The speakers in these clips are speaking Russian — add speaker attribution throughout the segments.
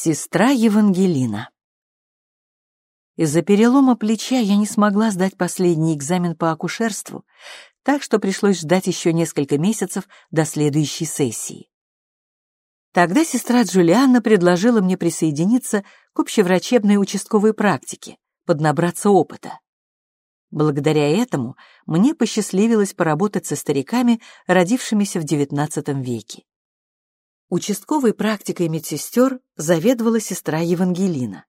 Speaker 1: Сестра Евангелина. Из-за перелома плеча я не смогла сдать последний экзамен по акушерству, так что пришлось ждать еще несколько месяцев до следующей сессии. Тогда сестра Джулианна предложила мне присоединиться к общеврачебной участковой практике, поднабраться опыта. Благодаря этому мне посчастливилось поработать со стариками, родившимися в XIX веке. Участковой практикой медсестер заведовала сестра Евангелина.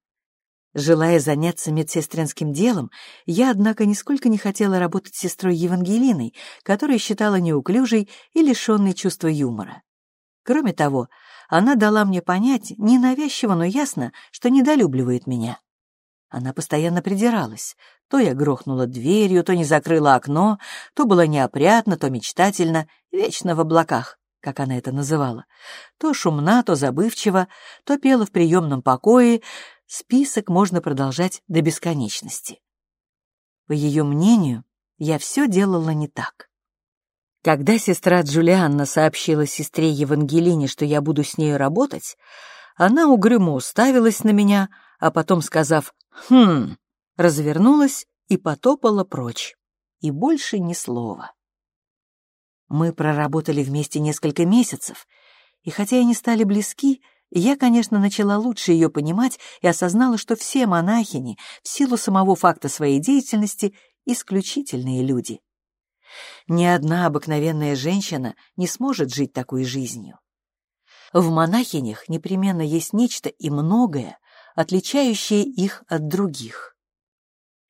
Speaker 1: Желая заняться медсестринским делом, я, однако, нисколько не хотела работать с сестрой Евангелиной, которую считала неуклюжей и лишенной чувства юмора. Кроме того, она дала мне понять, ненавязчиво, но ясно, что недолюбливает меня. Она постоянно придиралась. То я грохнула дверью, то не закрыла окно, то было неопрятно, то мечтательно, вечно в облаках как она это называла, то шумна, то забывчива, то пела в приемном покое, список можно продолжать до бесконечности. По ее мнению, я все делала не так. Когда сестра Джулианна сообщила сестре Евангелине, что я буду с нею работать, она угрюмо уставилась на меня, а потом, сказав «хм», развернулась и потопала прочь. И больше ни слова. Мы проработали вместе несколько месяцев, и хотя и не стали близки, я, конечно, начала лучше ее понимать и осознала, что все монахини, в силу самого факта своей деятельности, исключительные люди. Ни одна обыкновенная женщина не сможет жить такой жизнью. В монахинях непременно есть нечто и многое, отличающее их от других.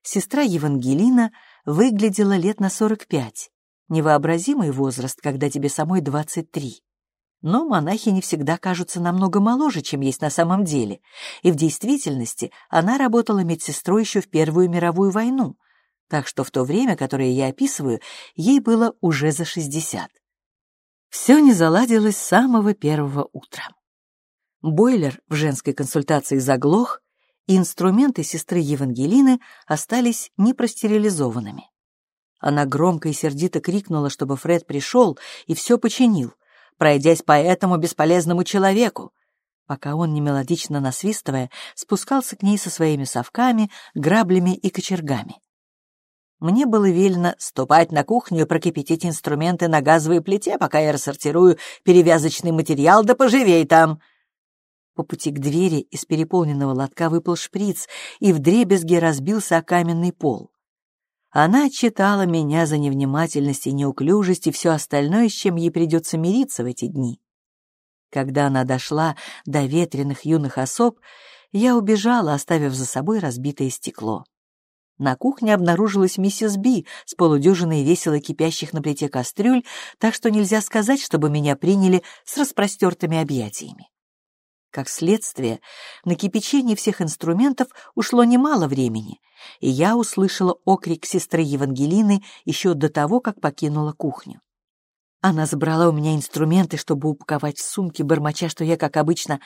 Speaker 1: Сестра Евангелина выглядела лет на сорок пять, невообразимый возраст, когда тебе самой 23. Но монахи не всегда кажутся намного моложе, чем есть на самом деле, и в действительности она работала медсестрой еще в Первую мировую войну, так что в то время, которое я описываю, ей было уже за 60. Все не заладилось с самого первого утра. Бойлер в женской консультации заглох, и инструменты сестры Евангелины остались непростерилизованными. Она громко и сердито крикнула, чтобы Фред пришел и все починил, пройдясь по этому бесполезному человеку, пока он, немелодично насвистывая, спускался к ней со своими совками, граблями и кочергами. Мне было велено ступать на кухню и прокипятить инструменты на газовой плите, пока я рассортирую перевязочный материал, да поживей там. По пути к двери из переполненного лотка выпал шприц и вдребезги разбился о каменный пол. Она отчитала меня за невнимательность и неуклюжесть и все остальное, с чем ей придется мириться в эти дни. Когда она дошла до ветреных юных особ, я убежала, оставив за собой разбитое стекло. На кухне обнаружилась миссис Би с полудюжиной весело кипящих на плите кастрюль, так что нельзя сказать, чтобы меня приняли с распростертыми объятиями. Как следствие, на кипячение всех инструментов ушло немало времени, и я услышала окрик сестры Евангелины еще до того, как покинула кухню. Она забрала у меня инструменты, чтобы упаковать в сумки, бормоча, что я, как обычно,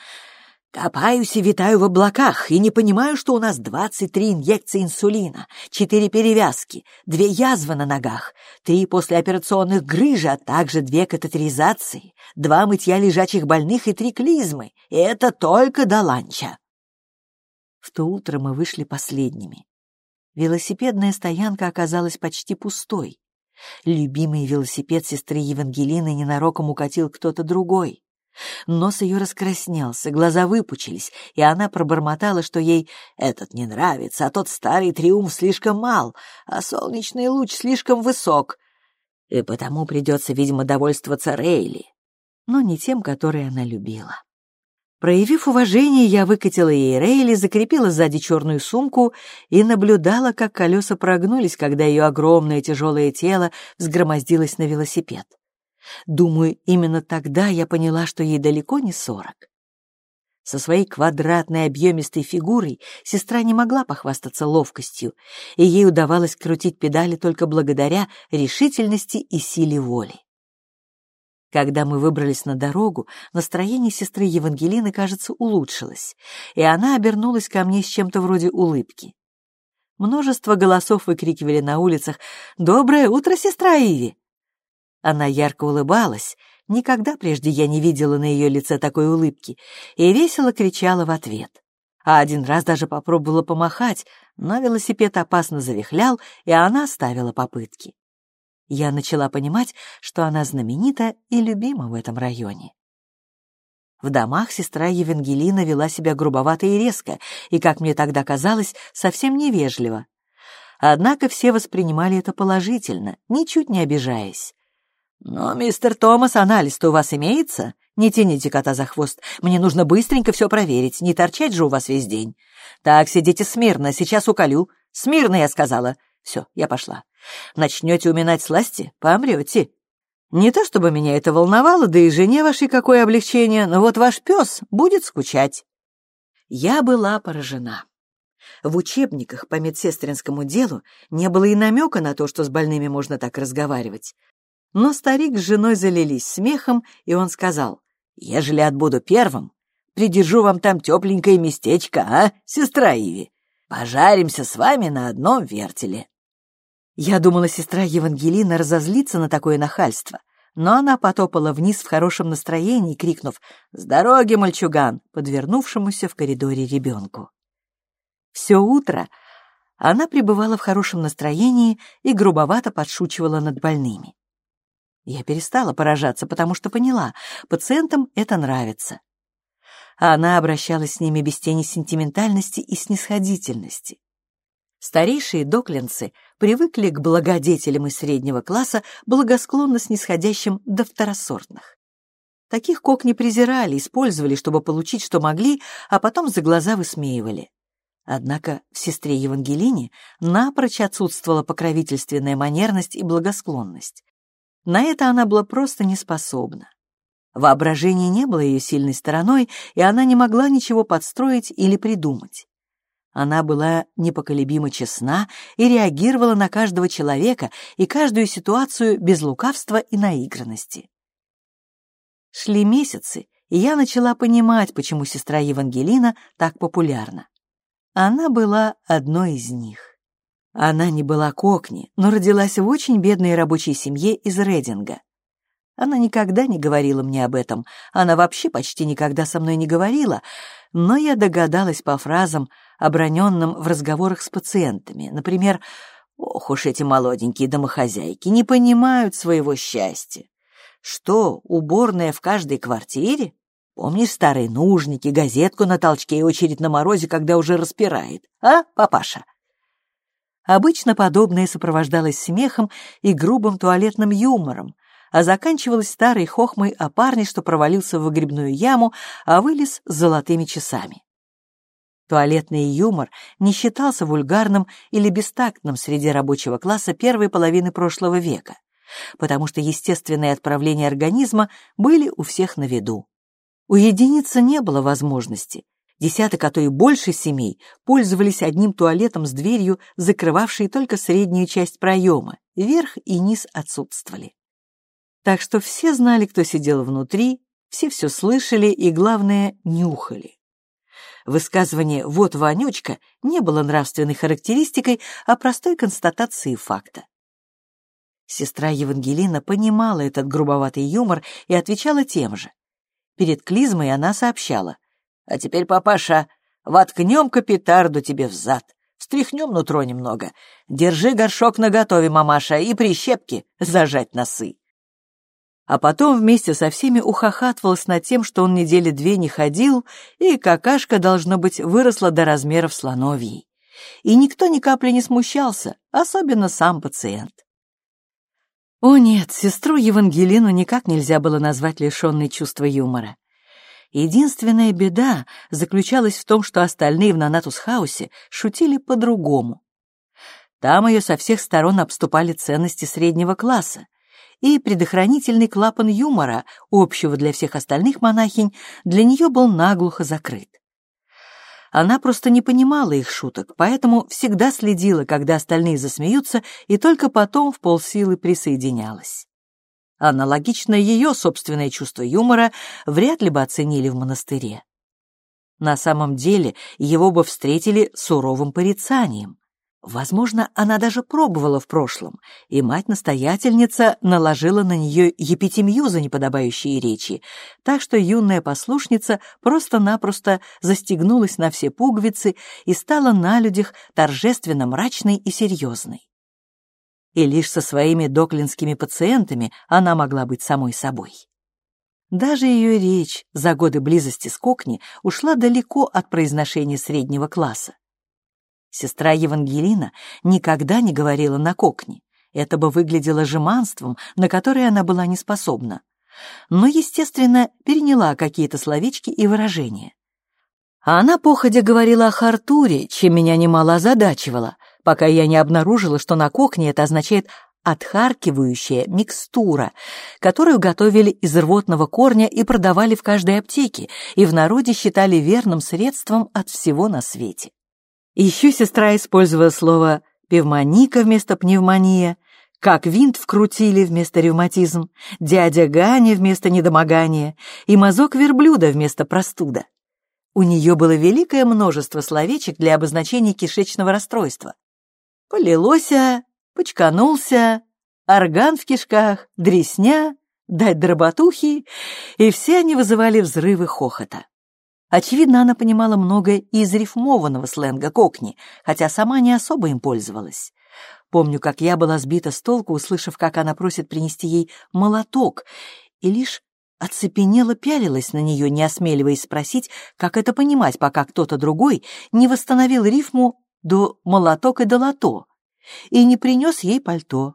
Speaker 1: Копаюсь и витаю в облаках, и не понимаю, что у нас 23 инъекции инсулина, 4 перевязки, 2 язвы на ногах, 3 послеоперационных грыжи, а также 2 катетеризации, 2 мытья лежачих больных и 3 клизмы. И это только до ланча. В то утро мы вышли последними. Велосипедная стоянка оказалась почти пустой. Любимый велосипед сестры Евангелины ненароком укатил кто-то другой. Нос ее раскраснелся, глаза выпучились, и она пробормотала, что ей этот не нравится, а тот старый триумф слишком мал, а солнечный луч слишком высок, и потому придется, видимо, довольствоваться Рейли, но не тем, который она любила. Проявив уважение, я выкатила ей Рейли, закрепила сзади черную сумку и наблюдала, как колеса прогнулись, когда ее огромное тяжелое тело взгромоздилось на велосипед. Думаю, именно тогда я поняла, что ей далеко не сорок. Со своей квадратной объемистой фигурой сестра не могла похвастаться ловкостью, и ей удавалось крутить педали только благодаря решительности и силе воли. Когда мы выбрались на дорогу, настроение сестры Евангелины, кажется, улучшилось, и она обернулась ко мне с чем-то вроде улыбки. Множество голосов выкрикивали на улицах «Доброе утро, сестра Иви!» Она ярко улыбалась, Никогда прежде я не видела на ее лице такой улыбки и весело кричала в ответ. А один раз даже попробовала помахать, но велосипед опасно завихлял, и она ставила попытки. Я начала понимать, что она знаменита и любима в этом районе. В домах сестра Евангелина вела себя грубовато и резко, и, как мне тогда казалось, совсем невежливо. Однако все воспринимали это положительно, ничуть не обижаясь. «Но, мистер Томас, анализ-то у вас имеется? Не тяните кота за хвост. Мне нужно быстренько все проверить, не торчать же у вас весь день. Так, сидите смирно, сейчас уколю. Смирно, я сказала. Все, я пошла. Начнете уминать сласти, помрете. Не то чтобы меня это волновало, да и жене вашей какое облегчение, но вот ваш пес будет скучать. Я была поражена. В учебниках по медсестринскому делу не было и намека на то, что с больными можно так разговаривать. Но старик с женой залились смехом, и он сказал, «Ежели отбуду первым, придержу вам там тепленькое местечко, а, сестра Иви? Пожаримся с вами на одном вертеле». Я думала, сестра Евангелина разозлится на такое нахальство, но она потопала вниз в хорошем настроении, крикнув «С дороги, мальчуган!» подвернувшемуся в коридоре ребенку. Все утро она пребывала в хорошем настроении и грубовато подшучивала над больными. Я перестала поражаться, потому что поняла, пациентам это нравится. А она обращалась с ними без тени сентиментальности и снисходительности. Старейшие доклинцы привыкли к благодетелям из среднего класса, благосклонно снисходящим до второсортных. Таких кок не презирали, использовали, чтобы получить, что могли, а потом за глаза высмеивали. Однако в сестре Евангелине напрочь отсутствовала покровительственная манерность и благосклонность. На это она была просто не способна. Воображение не было ее сильной стороной, и она не могла ничего подстроить или придумать. Она была непоколебимо честна и реагировала на каждого человека и каждую ситуацию без лукавства и наигранности. Шли месяцы, и я начала понимать, почему сестра Евангелина так популярна. Она была одной из них. Она не была кокни, но родилась в очень бедной рабочей семье из Рединга. Она никогда не говорила мне об этом, она вообще почти никогда со мной не говорила, но я догадалась по фразам, оброненным в разговорах с пациентами. Например, «Ох уж эти молоденькие домохозяйки не понимают своего счастья. Что, уборная в каждой квартире? Помнишь старые нужники, газетку на толчке и очередь на морозе, когда уже распирает? А, папаша?» Обычно подобное сопровождалось смехом и грубым туалетным юмором, а заканчивалась старой хохмой о парне, что провалился в выгребную яму, а вылез с золотыми часами. Туалетный юмор не считался вульгарным или бестактным среди рабочего класса первой половины прошлого века, потому что естественные отправления организма были у всех на виду. У единицы не было возможности. Десяток, а то и больше семей пользовались одним туалетом с дверью, закрывавшей только среднюю часть проема, верх и низ отсутствовали. Так что все знали, кто сидел внутри, все все слышали и, главное, нюхали. Высказывание «вот вонючка» не было нравственной характеристикой, а простой констатацией факта. Сестра Евангелина понимала этот грубоватый юмор и отвечала тем же. Перед клизмой она сообщала. «А теперь, папаша, воткнем капитарду тебе в зад, встряхнем нутро немного. Держи горшок наготове, мамаша, и прищепки зажать носы» а потом вместе со всеми ухахатывалась над тем, что он недели две не ходил, и какашка, должно быть, выросла до размеров слоновьей. И никто ни капли не смущался, особенно сам пациент. О нет, сестру Евангелину никак нельзя было назвать лишенной чувства юмора. Единственная беда заключалась в том, что остальные в Нанатус-хаусе шутили по-другому. Там ее со всех сторон обступали ценности среднего класса, и предохранительный клапан юмора, общего для всех остальных монахинь, для нее был наглухо закрыт. Она просто не понимала их шуток, поэтому всегда следила, когда остальные засмеются, и только потом в полсилы присоединялась. Аналогично ее собственное чувство юмора вряд ли бы оценили в монастыре. На самом деле его бы встретили суровым порицанием. Возможно, она даже пробовала в прошлом, и мать-настоятельница наложила на нее епитемью за неподобающие речи, так что юная послушница просто-напросто застегнулась на все пуговицы и стала на людях торжественно мрачной и серьезной. И лишь со своими доклинскими пациентами она могла быть самой собой. Даже ее речь за годы близости с Кокни ушла далеко от произношения среднего класса. Сестра Евангелина никогда не говорила на кокне. Это бы выглядело жеманством, на которое она была не способна. Но, естественно, переняла какие-то словечки и выражения. А она походя говорила о Хартуре, чем меня немало озадачивало, пока я не обнаружила, что на кокне это означает отхаркивающая микстура, которую готовили из рвотного корня и продавали в каждой аптеке, и в народе считали верным средством от всего на свете. Еще сестра использовала слово «певмоника» вместо «пневмония», как винт вкрутили вместо ревматизм, дядя Ганя вместо недомогания и мазок верблюда вместо простуда. У нее было великое множество словечек для обозначения кишечного расстройства. Полилося, почканулся, орган в кишках, дресня, дать дроботухи, и все они вызывали взрывы хохота. Очевидно, она понимала многое из рифмованного сленга кокни, хотя сама не особо им пользовалась. Помню, как я была сбита с толку, услышав, как она просит принести ей молоток, и лишь оцепенела пялилась на нее, не осмеливаясь спросить, как это понимать, пока кто-то другой не восстановил рифму до молоток и до лото и не принес ей пальто.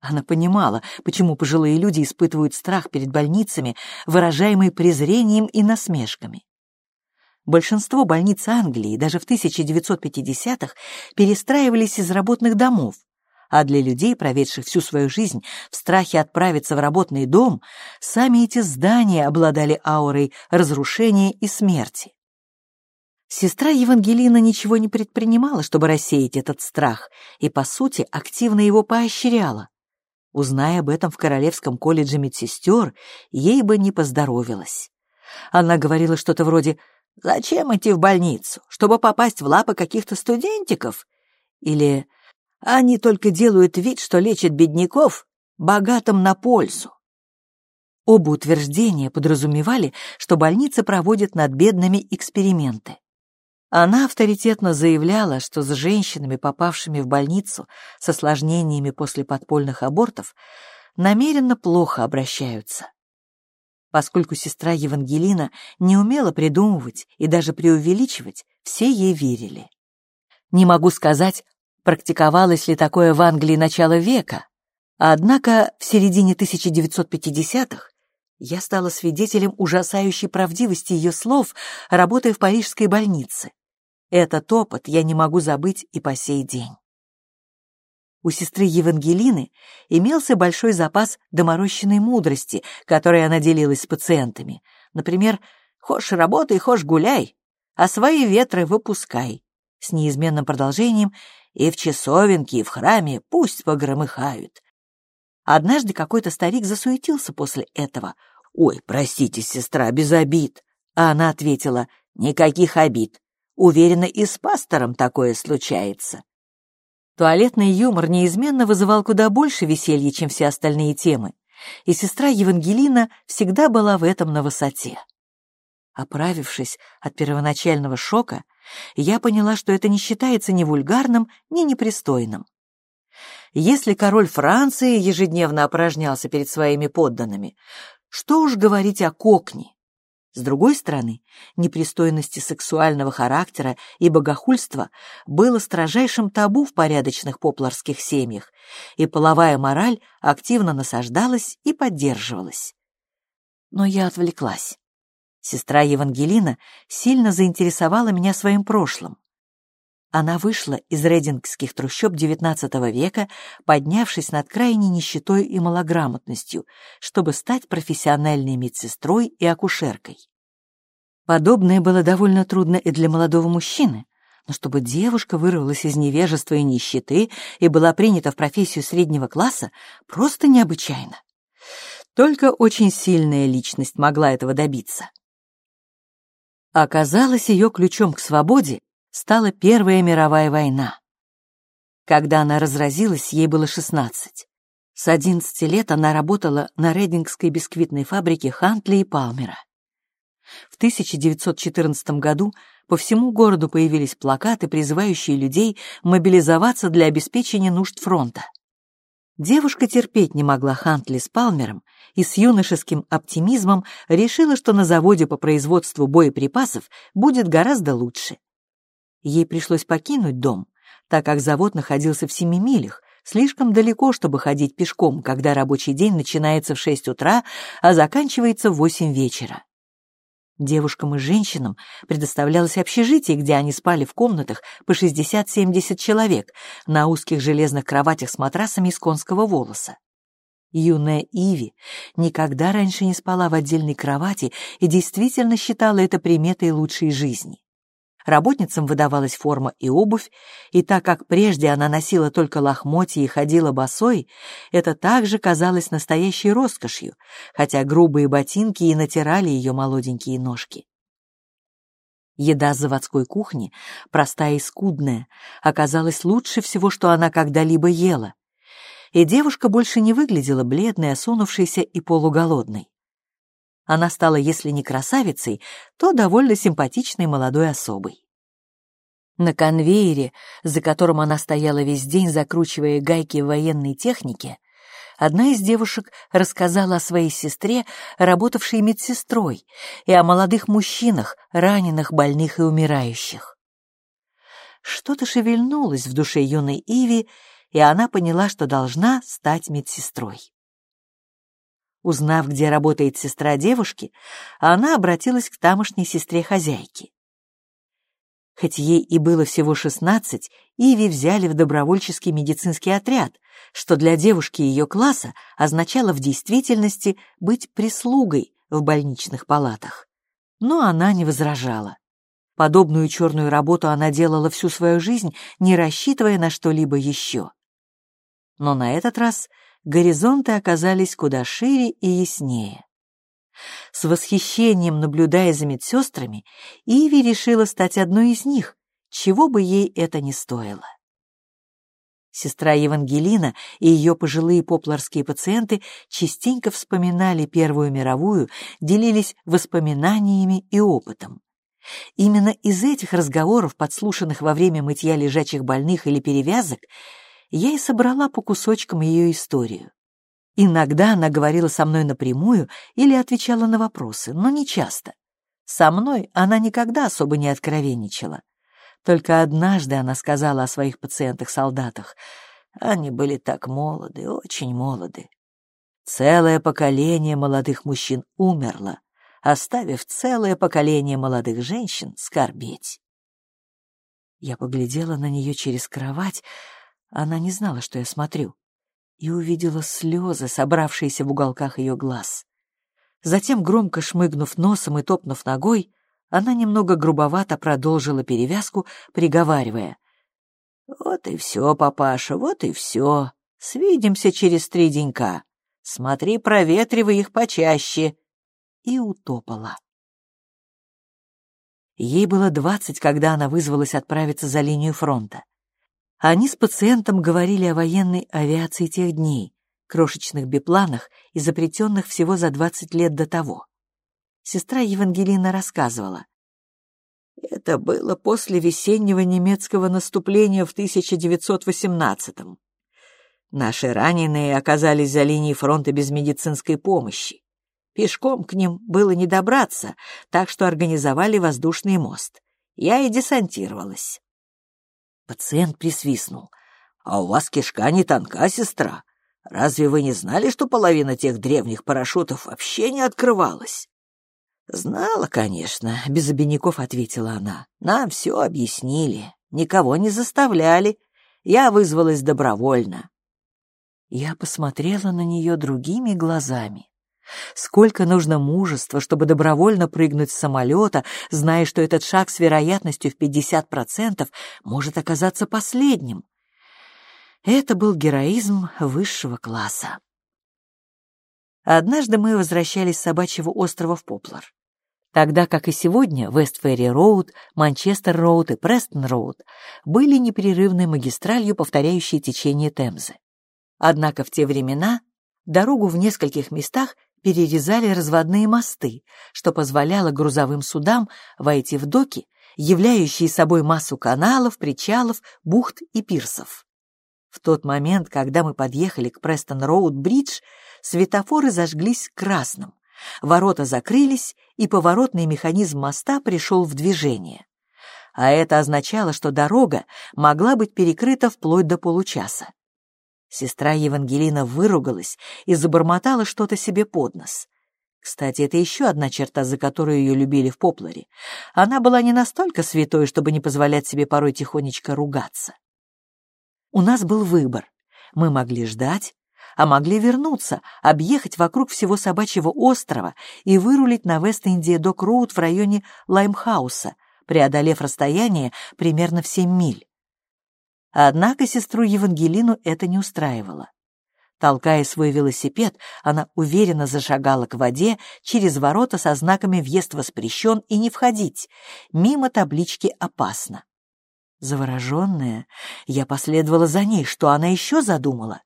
Speaker 1: Она понимала, почему пожилые люди испытывают страх перед больницами, выражаемый презрением и насмешками. Большинство больниц Англии даже в 1950-х перестраивались из работных домов, а для людей, проведших всю свою жизнь в страхе отправиться в работный дом, сами эти здания обладали аурой разрушения и смерти. Сестра Евангелина ничего не предпринимала, чтобы рассеять этот страх, и, по сути, активно его поощряла. Узная об этом в Королевском колледже медсестер, ей бы не поздоровилась. Она говорила что-то вроде Зачем идти в больницу? Чтобы попасть в лапы каких-то студентиков? Или они только делают вид, что лечат бедняков, богатым на пользу? Оба утверждения подразумевали, что больницы проводят над бедными эксперименты. Она авторитетно заявляла, что с женщинами, попавшими в больницу с осложнениями после подпольных абортов, намеренно плохо обращаются. Поскольку сестра Евангелина не умела придумывать и даже преувеличивать, все ей верили. Не могу сказать, практиковалось ли такое в Англии начала века, однако в середине 1950-х я стала свидетелем ужасающей правдивости ее слов, работая в парижской больнице. Этот опыт я не могу забыть и по сей день. У сестры Евангелины имелся большой запас доморощенной мудрости, которой она делилась с пациентами. Например, «Хошь работай, хошь гуляй, а свои ветры выпускай», с неизменным продолжением «И в часовенке, и в храме пусть погромыхают». Однажды какой-то старик засуетился после этого. «Ой, простите, сестра, без обид». А она ответила, «Никаких обид. Уверена, и с пастором такое случается». Туалетный юмор неизменно вызывал куда больше веселья, чем все остальные темы, и сестра Евангелина всегда была в этом на высоте. Оправившись от первоначального шока, я поняла, что это не считается ни вульгарным, ни непристойным. Если король Франции ежедневно опорожнялся перед своими подданными, что уж говорить о кокне, с другой стороны, непристойности сексуального характера и богохульства было строжайшим табу в порядочных попларских семьях, и половая мораль активно насаждалась и поддерживалась. Но я отвлеклась. Сестра Евангелина сильно заинтересовала меня своим прошлым. Она вышла из рейдингских трущоб XIX века, поднявшись над крайней нищетой и малограмотностью, чтобы стать профессиональной медсестрой и акушеркой. Подобное было довольно трудно и для молодого мужчины, но чтобы девушка вырвалась из невежества и нищеты и была принята в профессию среднего класса, просто необычайно. Только очень сильная личность могла этого добиться. Оказалось, ее ключом к свободе стала Первая мировая война. Когда она разразилась, ей было 16. С 11 лет она работала на Рейдингской бисквитной фабрике Хантли и Палмера. В 1914 году по всему городу появились плакаты, призывающие людей мобилизоваться для обеспечения нужд фронта. Девушка терпеть не могла Хантли с Палмером и с юношеским оптимизмом решила, что на заводе по производству боеприпасов будет гораздо лучше. Ей пришлось покинуть дом, так как завод находился в семи милях, слишком далеко, чтобы ходить пешком, когда рабочий день начинается в шесть утра, а заканчивается в восемь вечера. Девушкам и женщинам предоставлялось общежитие, где они спали в комнатах по 60-70 человек на узких железных кроватях с матрасами из конского волоса. Юная Иви никогда раньше не спала в отдельной кровати и действительно считала это приметой лучшей жизни. Работницам выдавалась форма и обувь, и так как прежде она носила только лохмотья и ходила босой, это также казалось настоящей роскошью, хотя грубые ботинки и натирали ее молоденькие ножки. Еда заводской кухни, простая и скудная, оказалась лучше всего, что она когда-либо ела, и девушка больше не выглядела бледной, осунувшейся и полуголодной она стала, если не красавицей, то довольно симпатичной молодой особой. На конвейере, за которым она стояла весь день, закручивая гайки военной технике, одна из девушек рассказала о своей сестре, работавшей медсестрой, и о молодых мужчинах, раненых, больных и умирающих. Что-то шевельнулось в душе юной Иви, и она поняла, что должна стать медсестрой. Узнав, где работает сестра девушки, она обратилась к тамошней сестре хозяйки. Хоть ей и было всего шестнадцать, Иви взяли в добровольческий медицинский отряд, что для девушки ее класса означало в действительности быть прислугой в больничных палатах. Но она не возражала. Подобную черную работу она делала всю свою жизнь, не рассчитывая на что-либо еще. Но на этот раз горизонты оказались куда шире и яснее. С восхищением наблюдая за медсестрами, Иви решила стать одной из них, чего бы ей это ни стоило. Сестра Евангелина и ее пожилые попларские пациенты частенько вспоминали Первую мировую, делились воспоминаниями и опытом. Именно из этих разговоров, подслушанных во время мытья лежачих больных или перевязок, я и собрала по кусочкам ее историю. Иногда она говорила со мной напрямую или отвечала на вопросы, но не часто. Со мной она никогда особо не откровенничала. Только однажды она сказала о своих пациентах-солдатах. Они были так молоды, очень молоды. Целое поколение молодых мужчин умерло, оставив целое поколение молодых женщин скорбеть. Я поглядела на нее через кровать, она не знала, что я смотрю, и увидела слезы, собравшиеся в уголках ее глаз. Затем, громко шмыгнув носом и топнув ногой, она немного грубовато продолжила перевязку, приговаривая. «Вот и все, папаша, вот и все. Свидимся через три денька. Смотри, проветривай их почаще». И утопала. Ей было двадцать, когда она вызвалась отправиться за линию фронта. Они с пациентом говорили о военной авиации тех дней, крошечных бипланах, изобретенных всего за 20 лет до того. Сестра Евангелина рассказывала. Это было после весеннего немецкого наступления в 1918-м. Наши раненые оказались за линией фронта без медицинской помощи. Пешком к ним было не добраться, так что организовали воздушный мост. Я и десантировалась. Пациент присвистнул. «А у вас кишка не тонка, сестра. Разве вы не знали, что половина тех древних парашютов вообще не открывалась?» «Знала, конечно», — без обиняков ответила она. «Нам все объяснили, никого не заставляли. Я вызвалась добровольно». Я посмотрела на нее другими глазами. Сколько нужно мужества, чтобы добровольно прыгнуть с самолета, зная, что этот шаг с вероятностью в 50% может оказаться последним. Это был героизм высшего класса. Однажды мы возвращались с собачьего острова в Поплар. Тогда как и сегодня Вестферри-Роуд, Манчестер-Роуд и Престон-Роуд были непрерывной магистралью, повторяющей течение Темзы. Однако в те времена дорогу в нескольких местах перерезали разводные мосты, что позволяло грузовым судам войти в доки, являющие собой массу каналов, причалов, бухт и пирсов. В тот момент, когда мы подъехали к Престон-Роуд-Бридж, светофоры зажглись красным, ворота закрылись, и поворотный механизм моста пришел в движение. А это означало, что дорога могла быть перекрыта вплоть до получаса. Сестра Евангелина выругалась и забормотала что-то себе под нос. Кстати, это еще одна черта, за которую ее любили в Попларе. Она была не настолько святой, чтобы не позволять себе порой тихонечко ругаться. У нас был выбор. Мы могли ждать, а могли вернуться, объехать вокруг всего собачьего острова и вырулить на Вест-Индия-Док-Роуд в районе Лаймхауса, преодолев расстояние примерно в 7 миль. Однако сестру Евангелину это не устраивало. Толкая свой велосипед, она уверенно зашагала к воде через ворота со знаками «Въезд воспрещен» и «Не входить», мимо таблички «Опасно». Завороженная, я последовала за ней, что она еще задумала.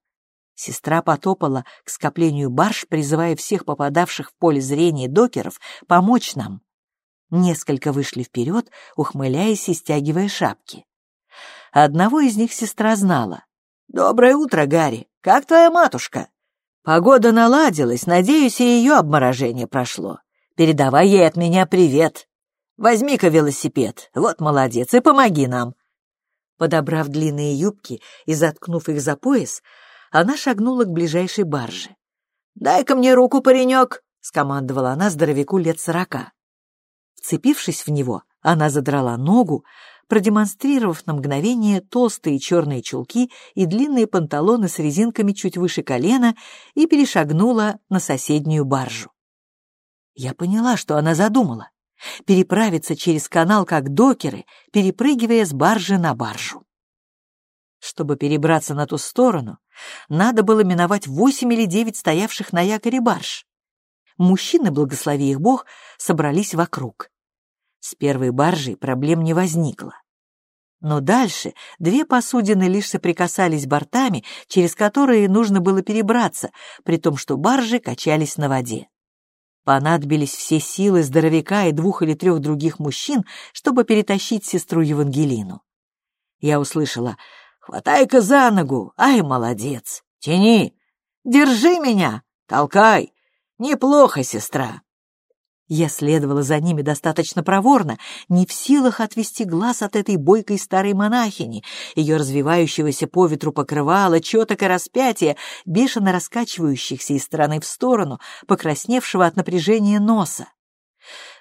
Speaker 1: Сестра потопала к скоплению барж, призывая всех попадавших в поле зрения докеров помочь нам. Несколько вышли вперед, ухмыляясь и стягивая шапки. Одного из них сестра знала. «Доброе утро, Гарри! Как твоя матушка?» «Погода наладилась, надеюсь, и ее обморожение прошло. Передавай ей от меня привет. Возьми-ка велосипед, вот молодец, и помоги нам». Подобрав длинные юбки и заткнув их за пояс, она шагнула к ближайшей барже. «Дай-ка мне руку, паренек!» — скомандовала она здоровяку лет сорока. Вцепившись в него, она задрала ногу, продемонстрировав на мгновение толстые черные чулки и длинные панталоны с резинками чуть выше колена, и перешагнула на соседнюю баржу. Я поняла, что она задумала — переправиться через канал, как докеры, перепрыгивая с баржи на баржу. Чтобы перебраться на ту сторону, надо было миновать восемь или девять стоявших на якоре барж. Мужчины, благослови их Бог, собрались вокруг. С первой баржей проблем не возникло. Но дальше две посудины лишь соприкасались бортами, через которые нужно было перебраться, при том, что баржи качались на воде. Понадобились все силы здоровяка и двух или трех других мужчин, чтобы перетащить сестру Евангелину. Я услышала «Хватай-ка за ногу! Ай, молодец! Тяни! Держи меня! Толкай! Неплохо, сестра!» Я следовала за ними достаточно проворно, не в силах отвести глаз от этой бойкой старой монахини, ее развивающегося по ветру покрывала, четок и распятия, бешено раскачивающихся из стороны в сторону, покрасневшего от напряжения носа.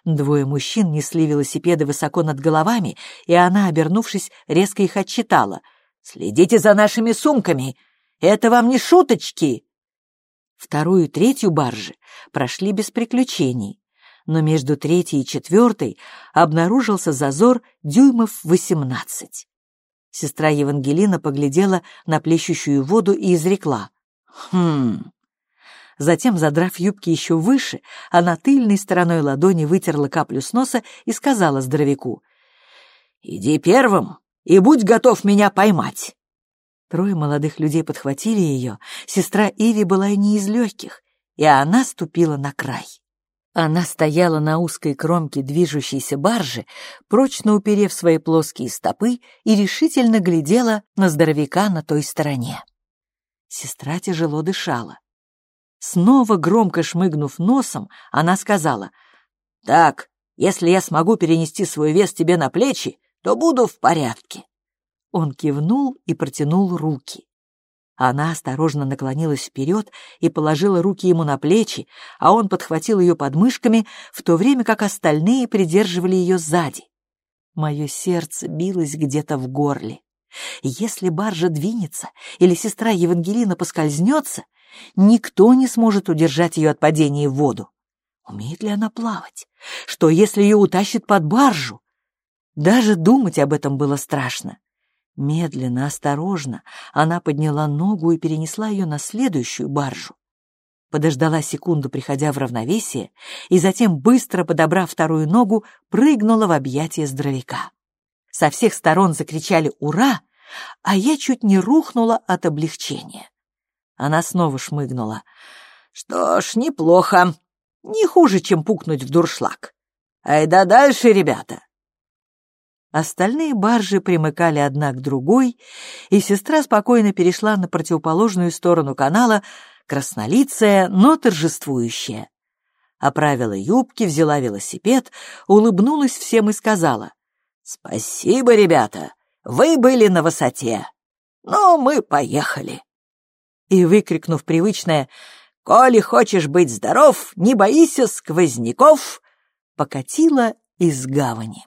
Speaker 1: Двое мужчин несли велосипеды высоко над головами, и она, обернувшись, резко их отчитала. «Следите за нашими сумками! Это вам не шуточки!» Вторую и третью баржи прошли без приключений но между третьей и четвертой обнаружился зазор дюймов восемнадцать. Сестра Евангелина поглядела на плещущую воду и изрекла. «Хм...» Затем, задрав юбки еще выше, она тыльной стороной ладони вытерла каплю с носа и сказала здоровяку. «Иди первым и будь готов меня поймать». Трое молодых людей подхватили ее, сестра Иви была не из легких, и она ступила на край. Она стояла на узкой кромке движущейся баржи, прочно уперев свои плоские стопы и решительно глядела на здоровяка на той стороне. Сестра тяжело дышала. Снова громко шмыгнув носом, она сказала, «Так, если я смогу перенести свой вес тебе на плечи, то буду в порядке». Он кивнул и протянул руки. Она осторожно наклонилась вперед и положила руки ему на плечи, а он подхватил ее подмышками, в то время как остальные придерживали ее сзади. Мое сердце билось где-то в горле. Если баржа двинется или сестра Евангелина поскользнется, никто не сможет удержать ее от падения в воду. Умеет ли она плавать? Что, если ее утащит под баржу? Даже думать об этом было страшно. Медленно, осторожно она подняла ногу и перенесла ее на следующую баржу. подождала секунду, приходя в равновесие, и затем, быстро подобрав вторую ногу, прыгнула в объятия здоровяка. Со всех сторон закричали «Ура!», а я чуть не рухнула от облегчения. Она снова шмыгнула. «Что ж, неплохо. Не хуже, чем пукнуть в дуршлаг. Айда дальше, ребята!» Остальные баржи примыкали одна к другой, и сестра спокойно перешла на противоположную сторону канала, краснолицая, но торжествующая. Оправила юбки, взяла велосипед, улыбнулась всем и сказала, «Спасибо, ребята, вы были на высоте, но мы поехали». И, выкрикнув привычное «Коли хочешь быть здоров, не боися сквозняков», покатила из гавани.